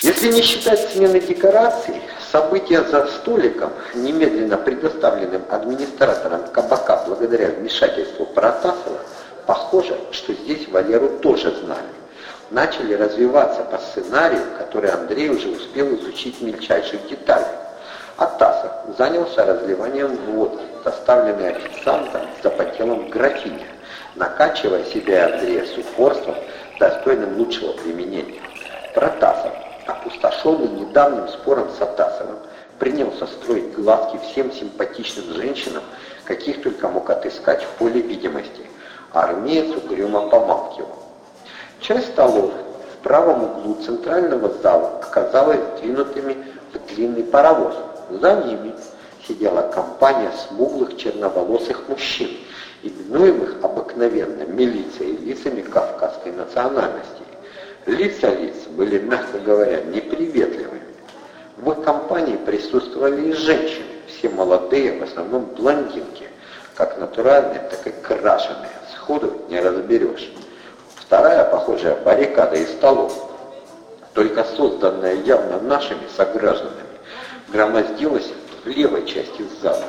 Если не считать смены декораций, события за столиком, немедленно предоставленным администратором кабака благодаря вмешательству Протасова, похоже, что здесь Валеру тоже знали. Начали развиваться по сценарию, который Андрей уже успел изучить в мельчайших деталях. Атасов занялся разливанием водки, доставленной официантом с запотелым графине, накачивая себя Андрея с упорством, достойным лучшего применения. Протасов опустошенный недавним спором с Атасовым, принялся строить глазки всем симпатичным женщинам, каких только мог отыскать в поле видимости, а армеец угрюмо помалкивал. Часть столов в правом углу центрального зала оказалась двинутыми в длинный паровоз. За ними сидела компания смуглых черноволосых мужчин, именуемых обыкновенно милицией лицами кавказской национальности. Лица лиц были, мягко говоря, неприветливыми. В их компании присутствовали и женщины, все молодые, в основном блондинки, как натуральные, так и крашеные, сходу не разберешь. Вторая, похожая, баррикада из столов, только созданная явно нашими согражданами, громоздилась в левой части зала.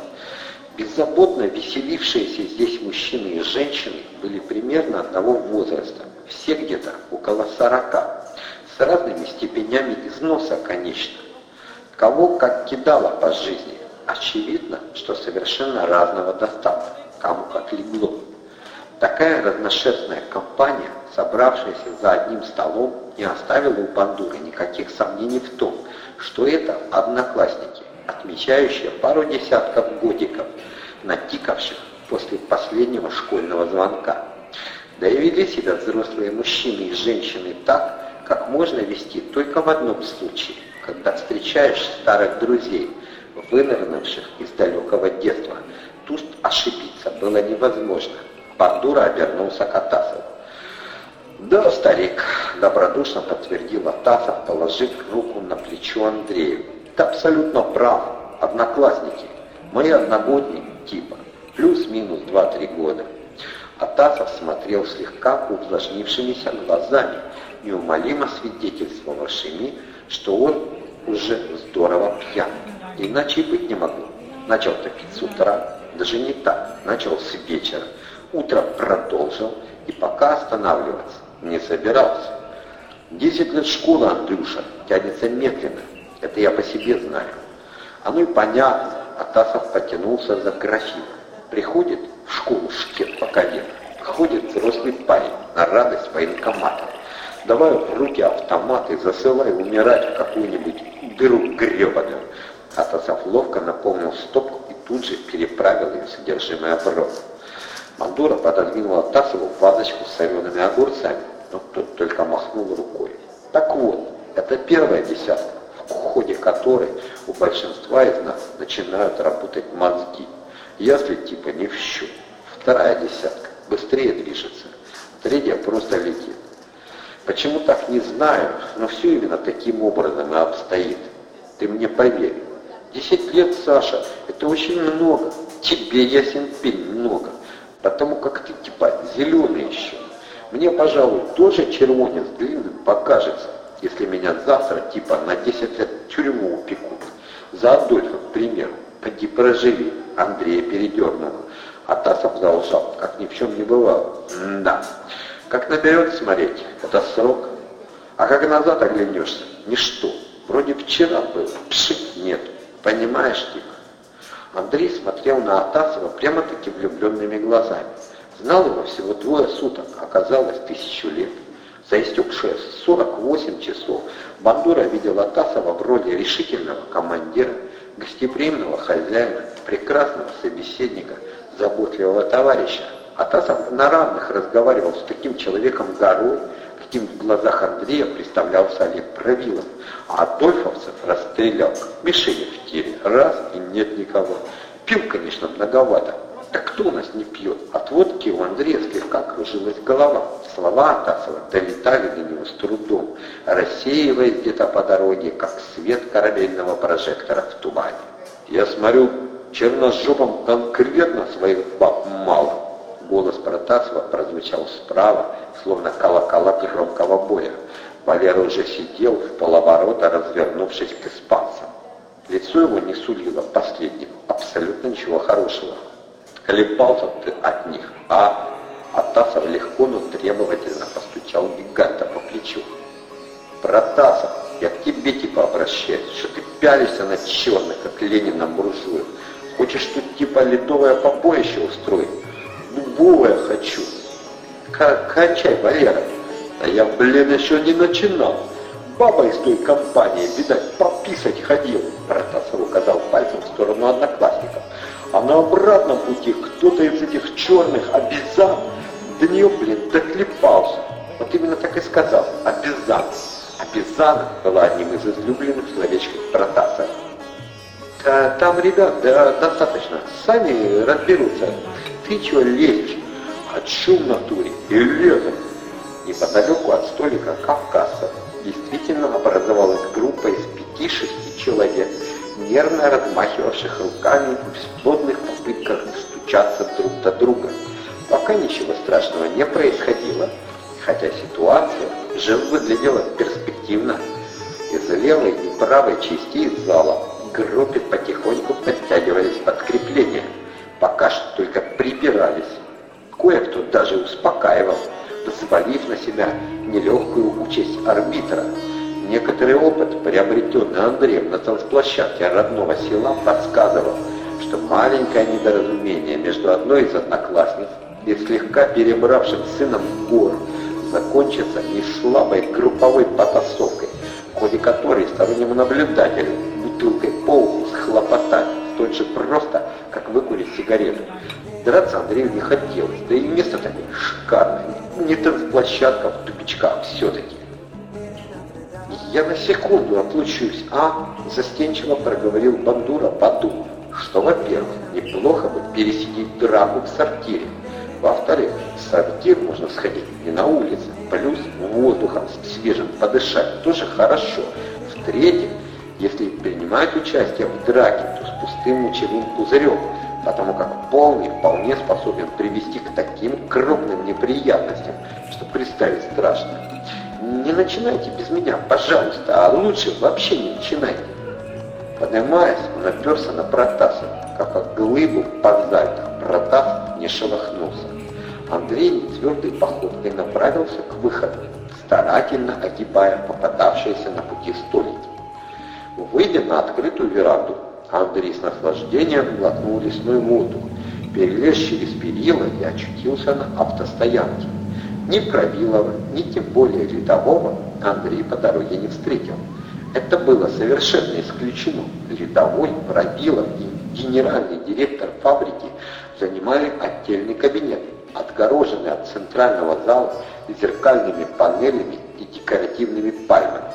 Беззаботно веселившиеся здесь мужчины и женщины были примерно одного возраста, все где-то около сорока, с разными степенями износа, конечно. Кого как кидало по жизни, очевидно, что совершенно разного достатка, кому как легло. Такая разношерстная компания, собравшаяся за одним столом, не оставила у Бандуры никаких сомнений в том, что это одноклассники, отмечающие пару десятков годиков, натикавших после последнего школьного звонка. Да и вели себя взрослые мужчины и женщины так, как можно вести только в одном случае, когда встречаешь старых друзей, вынырнувших из далекого детства. Тут ошибиться было невозможно. Бандура обернулся к Атасову. «Да, старик», — добродушно подтвердил Атасов, положив руку на плечо Андрею. «Ты абсолютно прав. Одноклассники. Мои одногодники типа. Плюс-минус 2-3 года. Атасов смотрел слегка увлажнившимися глазами, неумолимо свидетельствовавшими, что он уже здорово пьян. Иначе быть не могло. Начал топить с утра, даже не так, начал с вечера. Утро продолжил и пока останавливаться не собирался. Десять лет школы, Андрюша, тянется медленно. Это я по себе знаю. Оно и понятно. Атасов потянулся за графином. Приходит в школу шкет пока нет. Ходит взрослый парень на радость военкомата. Давай в руки автомат и засылай умирать в какую-нибудь дыру гребаную. Атасов ловко наполнил стопку и тут же переправил ее содержимое в рот. Мандура пододвинула Атасову вазочку с солеными огурцами, но тот только махнул рукой. Так вот, это первая десятка, в ходе которой у большинства из нас начинают работать мозги. Если типа не в счет. Вторая десятка быстрее движется, третья просто летит. Почему так, не знаю, но все именно таким образом и обстоит. Ты мне поверь. Десять лет, Саша, это очень много. Тебе, ясен пень, много. Потому как ты, типа, зеленый еще. Мне, пожалуй, тоже червонец длинным покажется, если меня завтра, типа, на 10 лет тюрьму упекут. За Адольфа, к примеру. Поди проживи. Андрея передернуло. А Тасов заужал, как ни в чем не бывало. М да, как наперед смотреть, это срок. А как назад оглянешься, ничто. Вроде вчера было, пшик нет. Понимаешь, типа? Андрей смотрел на Атасова прямо-таки влюбленными глазами. Знал его всего двое суток, оказалось тысячу лет. За истекшие 48 часов Бандура видел Атасова в роли решительного командира, гостеприимного хозяина, прекрасного собеседника, заботливого товарища. Атасов на равных разговаривал с таким человеком горой, каким в глазах Андрея представлялся Олег Правилов, а Адольфовцев расстрелял, мишени в тире, раз и нет никого. Пил, конечно, многовато. Так кто нас не пьет? От водки у Андрея слегка кружилась голова. Слова Атасова долетали до него с трудом, рассеиваясь где-то по дороге, как свет корабельного прожектора в тумане. Я смотрю, черножопом конкретно своих баб мало. Голос Протасова прозвучал справа, словно колокола громкого боя. Валера уже сидел в полоборота, развернувшись к испанцам. Лицо его не сулило последним абсолютно ничего хорошего. Колебался ты от них, а Атасов легко, но требовательно постучал гиганта по плечу. Протасов, я к тебе типа обращаюсь, что ты пялишься на черных, как Ленин на буржуев. Хочешь тут типа ледовое побоище устроить? Дубовое хочу. К качай, Валера. А я, блин, еще не начинал. Баба из той компании, видать, пописать ходил. Протасов указал пальцем в сторону одноклассников. А на обратном пути кто-то из этих черных обезьян до нее, блин, доклепался. Вот именно так и сказал. Обезьян. Обезьяна была одним из излюбленных словечков Протаса. Да, там ребят, да, достаточно. Сами разберутся. Ты чего лезешь? Хочу в натуре. И летом. Неподалеку от столика Кавказа действительно образовалась группа из пяти-шести человек, нервно размахивавших руками в бесплодных попытках стучаться друг до друга. Пока ничего страшного не происходило, хотя ситуация же выглядела перспективно. Из левой и правой частей зала к группе потихоньку подтягивались подкрепления, пока что только прибирались. Кое-кто даже успокаивал, взвалив на себя нелегкую участь арбитра. Некоторый опыт, приобретенный Андреем на танцплощадке родного села, подсказывал, что маленькое недоразумение между одной из одноклассниц и слегка перебравшим сыном гор закончится не слабой групповой потасовкой, в ходе которой стороннему наблюдателю бутылкой по уху схлопотать столь же просто, как выкурить сигарету. Драться Андрею не хотелось, да и место такое шикарное. Не танцплощадка в тупичках все-таки. «Я на секунду отлучусь, а?» – застенчиво проговорил Бандура, подумав, что, во-первых, неплохо бы пересидеть драку в сортире, во-вторых, в сортир можно сходить не на улице, плюс воздухом свежим подышать тоже хорошо. В-третьих, если принимать участие в драке, то с пустым мочевым пузырем, потому как полный вполне способен привести к таким крупным неприятностям, что представить страшно. Не начинайте без меня, пожалуйста, а лучше вообще не начинайте. Поднимаясь, он оперся на Протаса, как от глыбу базальта. Протас не шелохнулся. Андрей твердой походкой направился к выходу, старательно огибая попадавшиеся на пути столики. Выйдя на открытую веранду, Андрей с наслаждением глотнул лесной воздух, перелез через перила и очутился на автостоянке. Ни Правилова, ни тем более рядового Андрей по дороге не встретил. Это было совершенно исключено. Рядовой, Правилов и генеральный директор фабрики занимали отдельный кабинет, отгороженный от центрального зала зеркальными панелями и декоративными пальмами.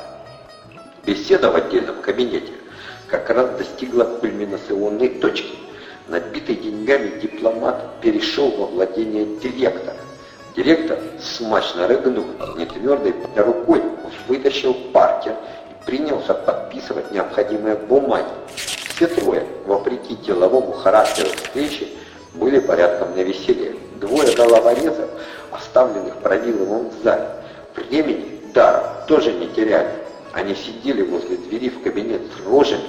Беседа в отдельном кабинете как раз достигла кульминационной точки. Набитый деньгами дипломат перешел во владение директора. Директор, смачно рыгнув нетвердой рукой, вытащил паркер и принялся подписывать необходимые бумаги. Все трое, вопреки деловому характеру встречи, были порядком на веселе. Двое головорезов, оставленных Правиловым в зале, времени даром тоже не теряли. Они сидели возле двери в кабинет с рожами,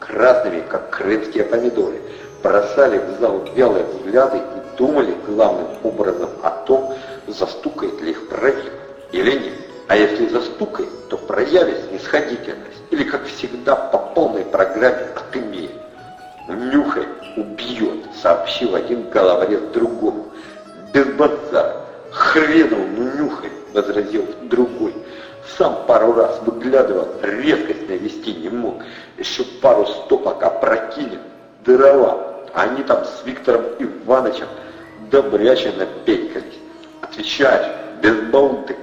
красными, как крымские помидоры, бросали в зал вялые взгляды и думали главным образом о том, застукает ли их правил или нет. А если застукает, то проявит снисходительность или, как всегда, по полной программе отымеет. Нюхай, убьет, сообщил один головорез другому. Без базара. Хреново, ну нюхай, возразил другой. Сам пару раз выглядывал, резкость навести не мог. Еще пару стопок опрокинет, дырова. Они там с Виктором Ивановичем добрячно пенькались. Отвечаешь, без болты.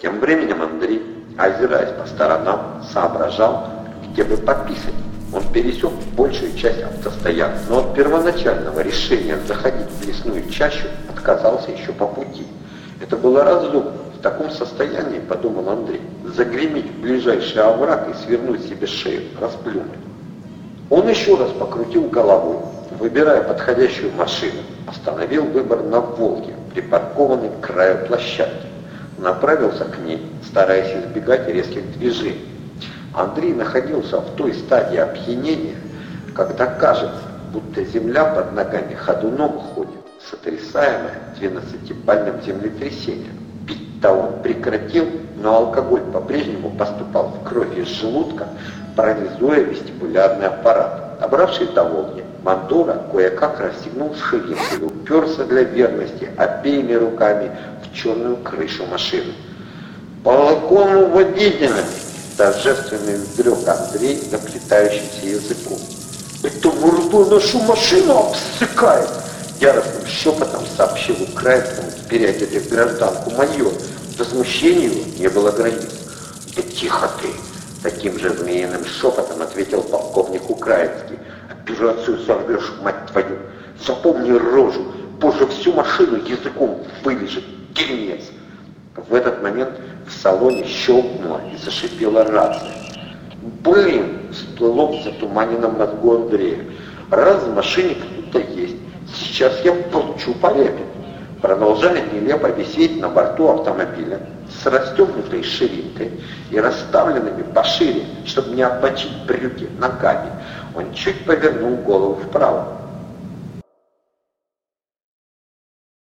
Тем временем Андрей, озираясь по сторонам, соображал, где бы пописать. Он пересек большую часть автостоянки, но от первоначального решения заходить в лесную чащу отказался еще по пути. Это было разумно. В таком состоянии, подумал Андрей, загреметь в ближайший овраг и свернуть себе шею, расплюнуть. Он еще раз покрутил головой, выбирая подходящую машину, остановил выбор на «Волге», припаркованной к краю площадки. направился к ней, стараясь избегать резких движений. Андрей находился в той стадии опьянения, когда кажется, будто земля под ногами ходуном ходит, сотрясаемая двенадцатибальным землетрясением. Пить-то он прекратил, но алкоголь по-прежнему поступал в кровь из желудка, парализуя вестибулярный аппарат. Добравшись до Волги, Мандора кое-как расстегнул ширинку и уперся для верности обеими руками в черную крышу машины. «По закону водителя!» — торжественно изрек Андрей заплетающимся языком. «Это мордой нашу машину обсыкает!» Яростным шепотом сообщил украинскому переодетый гражданку майор. Возмущению не было границ. «Да тихо ты!» Таким же змеиным шепотом ответил полковник Украинский. «Операцию сорвешь, мать твою! Запомни рожу! Позже всю машину языком вылежит, дерьмец!» В этот момент в салоне щелкнула и зашипела рация. «Блин!» — всплыло в затуманенном мозгу Андрея. «Раз в машине кто-то есть, сейчас я получу по репе!» Продолжали нелепо висеть на борту автомобиля с расстегнутой ширинкой и расставленными пошире, чтобы не обмочить брюки ногами. Он чуть повернул голову вправо.